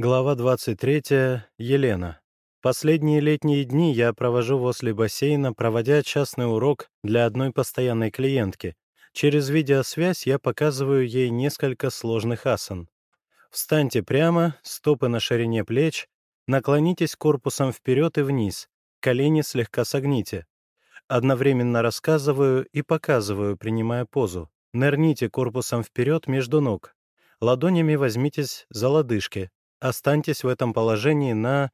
Глава 23. Елена. Последние летние дни я провожу возле бассейна, проводя частный урок для одной постоянной клиентки. Через видеосвязь я показываю ей несколько сложных асан. Встаньте прямо, стопы на ширине плеч, наклонитесь корпусом вперед и вниз, колени слегка согните. Одновременно рассказываю и показываю, принимая позу. Нырните корпусом вперед между ног. Ладонями возьмитесь за лодыжки, Останьтесь в этом положении на...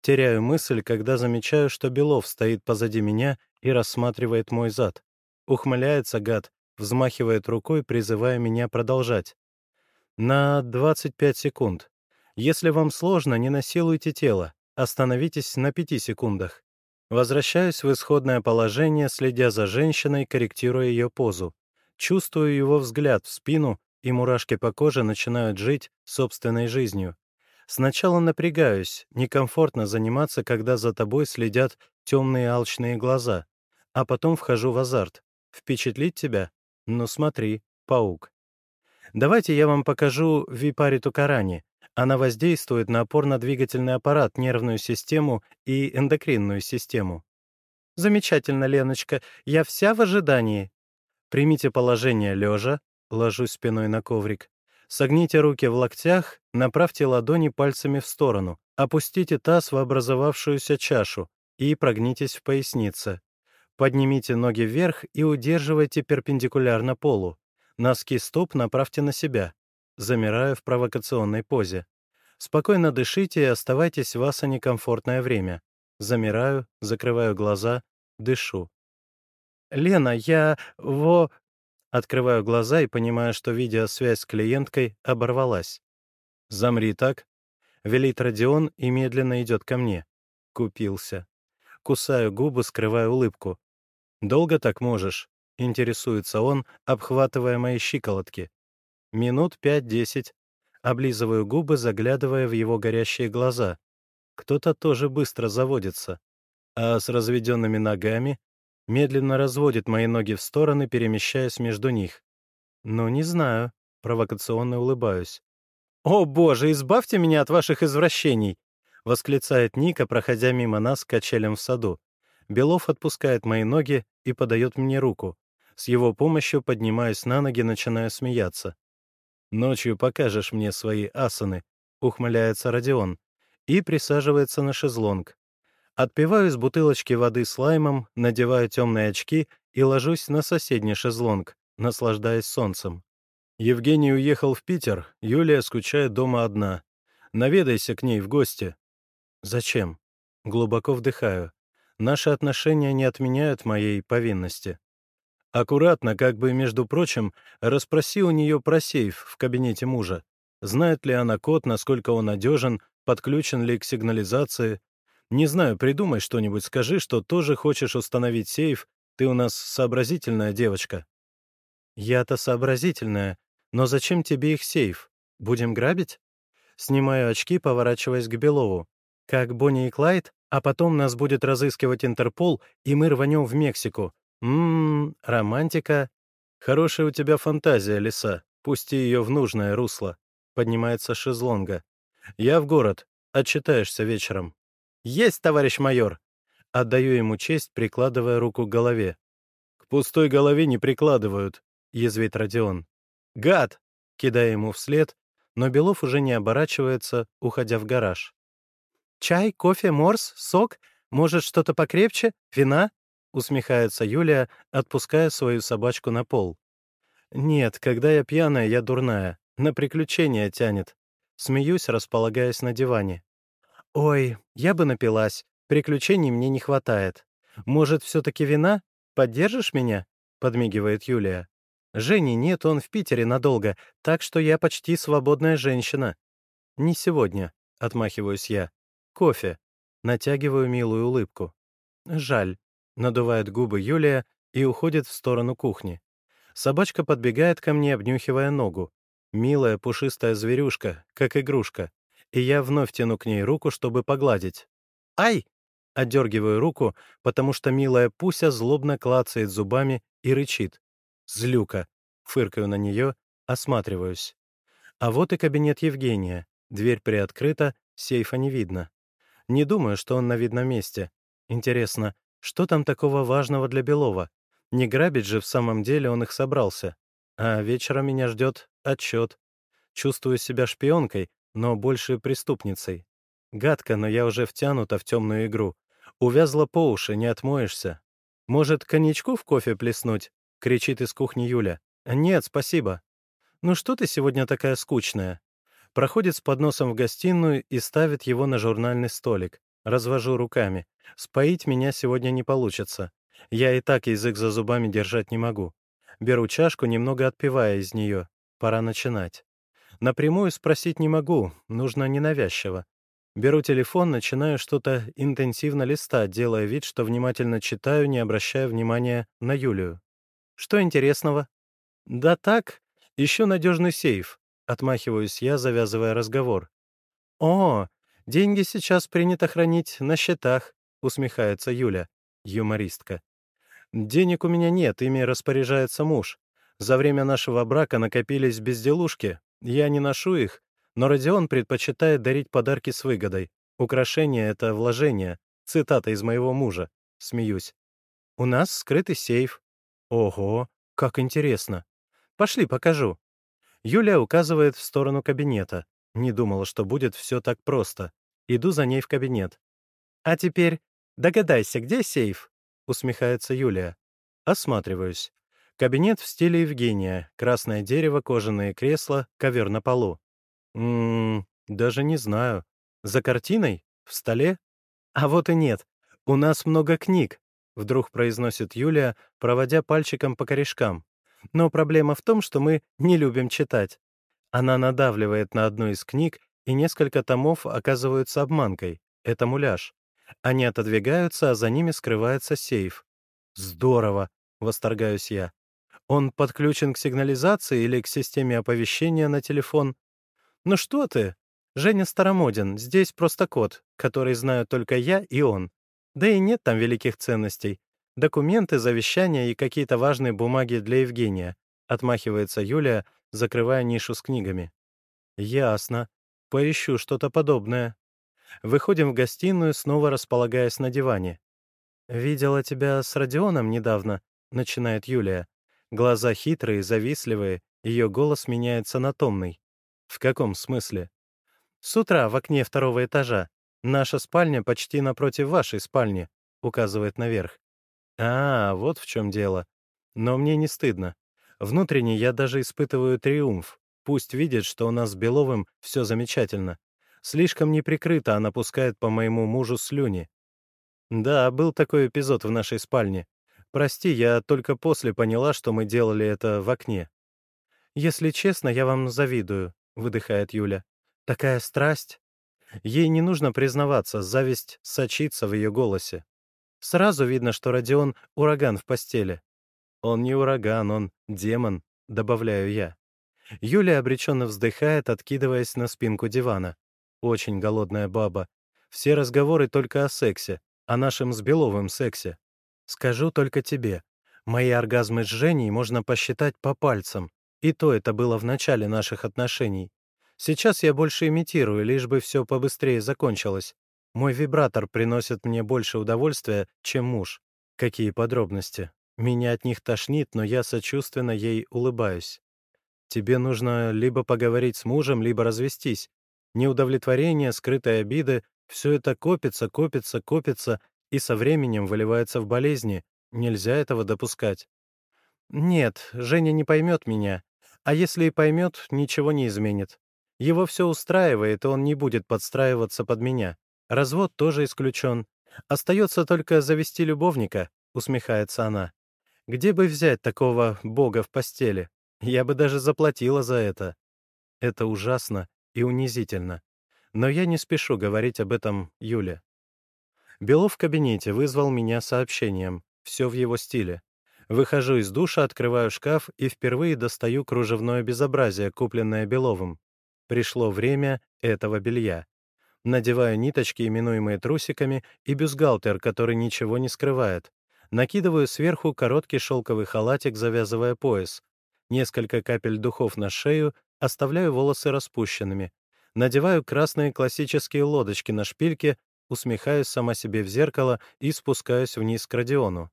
Теряю мысль, когда замечаю, что Белов стоит позади меня и рассматривает мой зад. Ухмыляется гад, взмахивает рукой, призывая меня продолжать. На 25 секунд. Если вам сложно, не насилуйте тело. Остановитесь на 5 секундах. Возвращаюсь в исходное положение, следя за женщиной, корректируя ее позу. Чувствую его взгляд в спину, и мурашки по коже начинают жить собственной жизнью. Сначала напрягаюсь, некомфортно заниматься, когда за тобой следят темные алчные глаза, а потом вхожу в азарт. Впечатлить тебя? Ну смотри, паук. Давайте я вам покажу випариту карани. Она воздействует на опорно-двигательный аппарат, нервную систему и эндокринную систему. Замечательно, Леночка, я вся в ожидании. Примите положение лежа, ложусь спиной на коврик. Согните руки в локтях, направьте ладони пальцами в сторону, опустите таз в образовавшуюся чашу и прогнитесь в пояснице. Поднимите ноги вверх и удерживайте перпендикулярно полу. Носки стоп направьте на себя. Замираю в провокационной позе. Спокойно дышите и оставайтесь в асане комфортное время. Замираю, закрываю глаза, дышу. «Лена, я... во...» Открываю глаза и понимаю, что видеосвязь с клиенткой оборвалась. «Замри так», — велит Родион и медленно идет ко мне. Купился. Кусаю губы, скрываю улыбку. «Долго так можешь?» — интересуется он, обхватывая мои щиколотки. Минут пять-десять. Облизываю губы, заглядывая в его горящие глаза. Кто-то тоже быстро заводится. А с разведенными ногами медленно разводит мои ноги в стороны, перемещаясь между них. «Ну, не знаю», — провокационно улыбаюсь. «О, боже, избавьте меня от ваших извращений!» — восклицает Ника, проходя мимо нас качелям в саду. Белов отпускает мои ноги и подает мне руку. С его помощью поднимаюсь на ноги, начиная смеяться. «Ночью покажешь мне свои асаны», — ухмыляется Родион, и присаживается на шезлонг. Отпиваю из бутылочки воды с лаймом, надеваю темные очки и ложусь на соседний шезлонг, наслаждаясь солнцем. Евгений уехал в Питер, Юлия скучает дома одна. Наведайся к ней в гости. Зачем? Глубоко вдыхаю. Наши отношения не отменяют моей повинности. Аккуратно, как бы, между прочим, расспроси у нее про сейф в кабинете мужа. Знает ли она код, насколько он надежен, подключен ли к сигнализации, не знаю, придумай что-нибудь, скажи, что тоже хочешь установить сейф. Ты у нас сообразительная девочка». «Я-то сообразительная. Но зачем тебе их сейф? Будем грабить?» Снимаю очки, поворачиваясь к Белову. «Как Бонни и Клайд? А потом нас будет разыскивать Интерпол, и мы рванем в Мексику. Ммм, романтика. Хорошая у тебя фантазия, лиса. Пусти ее в нужное русло». Поднимается шезлонга. «Я в город. Отчитаешься вечером». «Есть, товарищ майор!» Отдаю ему честь, прикладывая руку к голове. «К пустой голове не прикладывают», — язвит Родион. «Гад!» — кидая ему вслед, но Белов уже не оборачивается, уходя в гараж. «Чай, кофе, морс, сок? Может, что-то покрепче? Вина?» — усмехается Юлия, отпуская свою собачку на пол. «Нет, когда я пьяная, я дурная. На приключения тянет». Смеюсь, располагаясь на диване. «Ой, я бы напилась. Приключений мне не хватает. Может, все-таки вина? Поддержишь меня?» — подмигивает Юлия. «Жени нет, он в Питере надолго, так что я почти свободная женщина». «Не сегодня», — отмахиваюсь я. «Кофе». Натягиваю милую улыбку. «Жаль», — надувает губы Юлия и уходит в сторону кухни. Собачка подбегает ко мне, обнюхивая ногу. Милая пушистая зверюшка, как игрушка и я вновь тяну к ней руку, чтобы погладить. «Ай!» — отдергиваю руку, потому что милая Пуся злобно клацает зубами и рычит. «Злюка!» — фыркаю на нее, осматриваюсь. А вот и кабинет Евгения. Дверь приоткрыта, сейфа не видно. Не думаю, что он на видном месте. Интересно, что там такого важного для Белова? Не грабить же в самом деле он их собрался. А вечером меня ждет отчет. Чувствую себя шпионкой, но больше преступницей. Гадко, но я уже втянута в темную игру. Увязла по уши, не отмоешься. «Может, коньячку в кофе плеснуть?» — кричит из кухни Юля. «Нет, спасибо». «Ну что ты сегодня такая скучная?» Проходит с подносом в гостиную и ставит его на журнальный столик. Развожу руками. Споить меня сегодня не получится. Я и так язык за зубами держать не могу. Беру чашку, немного отпивая из нее. Пора начинать. Напрямую спросить не могу, нужно ненавязчиво. Беру телефон, начинаю что-то интенсивно листать, делая вид, что внимательно читаю, не обращая внимания на Юлию. Что интересного? Да так, еще надежный сейф. Отмахиваюсь я, завязывая разговор. «О, деньги сейчас принято хранить на счетах», — усмехается Юля, юмористка. «Денег у меня нет, ими распоряжается муж. За время нашего брака накопились безделушки. Я не ношу их, но Родион предпочитает дарить подарки с выгодой. Украшение — это вложение. Цитата из моего мужа. Смеюсь. «У нас скрытый сейф». «Ого, как интересно. Пошли, покажу». Юлия указывает в сторону кабинета. Не думала, что будет все так просто. Иду за ней в кабинет. «А теперь догадайся, где сейф?» — усмехается Юлия. Осматриваюсь. Кабинет в стиле Евгения. Красное дерево, кожаные кресла, ковер на полу. Ммм, даже не знаю. За картиной? В столе? А вот и нет. У нас много книг, вдруг произносит Юлия, проводя пальчиком по корешкам. Но проблема в том, что мы не любим читать. Она надавливает на одну из книг, и несколько томов оказываются обманкой. Это муляж. Они отодвигаются, а за ними скрывается сейф. «Здорово!» — восторгаюсь я. «Он подключен к сигнализации или к системе оповещения на телефон?» «Ну что ты? Женя старомоден, здесь просто код, который знаю только я и он. Да и нет там великих ценностей. Документы, завещания и какие-то важные бумаги для Евгения. Отмахивается Юлия, закрывая нишу с книгами. Ясно. Поищу что-то подобное. Выходим в гостиную, снова располагаясь на диване. «Видела тебя с Родионом недавно», — начинает Юлия. Глаза хитрые, завистливые, ее голос меняется на томный. «В каком смысле?» «С утра в окне второго этажа. Наша спальня почти напротив вашей спальни», — указывает наверх. А, вот в чем дело. Но мне не стыдно. Внутренне я даже испытываю триумф. Пусть видит, что у нас с Беловым все замечательно. Слишком неприкрыто она пускает по моему мужу слюни. Да, был такой эпизод в нашей спальне. Прости, я только после поняла, что мы делали это в окне. «Если честно, я вам завидую», — выдыхает Юля. «Такая страсть». Ей не нужно признаваться, зависть сочится в ее голосе. Сразу видно, что Родион — ураган в постели. Он не ураган, он демон, добавляю я. Юлия обреченно вздыхает, откидываясь на спинку дивана. Очень голодная баба. Все разговоры только о сексе, о нашем с Беловым сексе. Скажу только тебе. Мои оргазмы с Женей можно посчитать по пальцам. И то это было в начале наших отношений. Сейчас я больше имитирую, лишь бы все побыстрее закончилось. Мой вибратор приносит мне больше удовольствия, чем муж. Какие подробности? Меня от них тошнит, но я сочувственно ей улыбаюсь. Тебе нужно либо поговорить с мужем, либо развестись. Неудовлетворение, скрытые обиды — все это копится, копится, копится и со временем выливается в болезни. Нельзя этого допускать. Нет, Женя не поймет меня. А если и поймет, ничего не изменит. Его все устраивает, и он не будет подстраиваться под меня. Развод тоже исключен. Остается только завести любовника, усмехается она. Где бы взять такого бога в постели? Я бы даже заплатила за это. Это ужасно и унизительно. Но я не спешу говорить об этом Юле. Белов в кабинете вызвал меня сообщением. Все в его стиле. Выхожу из душа, открываю шкаф и впервые достаю кружевное безобразие, купленное Беловым. Пришло время этого белья. Надеваю ниточки, именуемые трусиками, и бюстгальтер, который ничего не скрывает. Накидываю сверху короткий шелковый халатик, завязывая пояс. Несколько капель духов на шею, оставляю волосы распущенными. Надеваю красные классические лодочки на шпильке, усмехаюсь сама себе в зеркало и спускаюсь вниз к Родиону.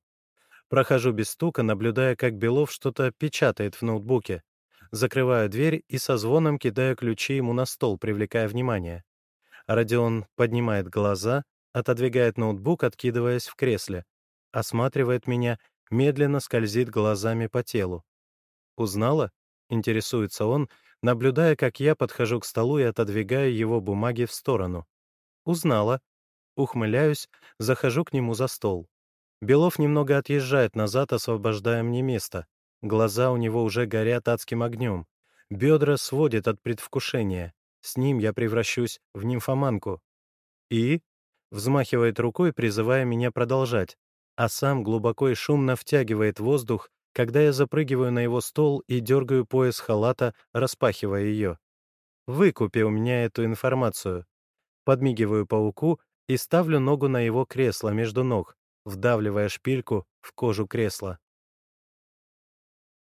Прохожу без стука, наблюдая, как Белов что-то печатает в ноутбуке. Закрываю дверь и со звоном кидаю ключи ему на стол, привлекая внимание. Родион поднимает глаза, отодвигает ноутбук, откидываясь в кресле. Осматривает меня, медленно скользит глазами по телу. «Узнала?» — интересуется он, наблюдая, как я подхожу к столу и отодвигаю его бумаги в сторону. «Узнала». Ухмыляюсь, захожу к нему за стол. Белов немного отъезжает назад, освобождая мне место. Глаза у него уже горят адским огнем. Бедра сводит от предвкушения. С ним я превращусь в нимфоманку. И взмахивает рукой, призывая меня продолжать, а сам глубоко и шумно втягивает воздух, когда я запрыгиваю на его стол и дергаю пояс халата, распахивая ее. Выкупи у меня эту информацию. Подмигиваю пауку и ставлю ногу на его кресло между ног, вдавливая шпильку в кожу кресла.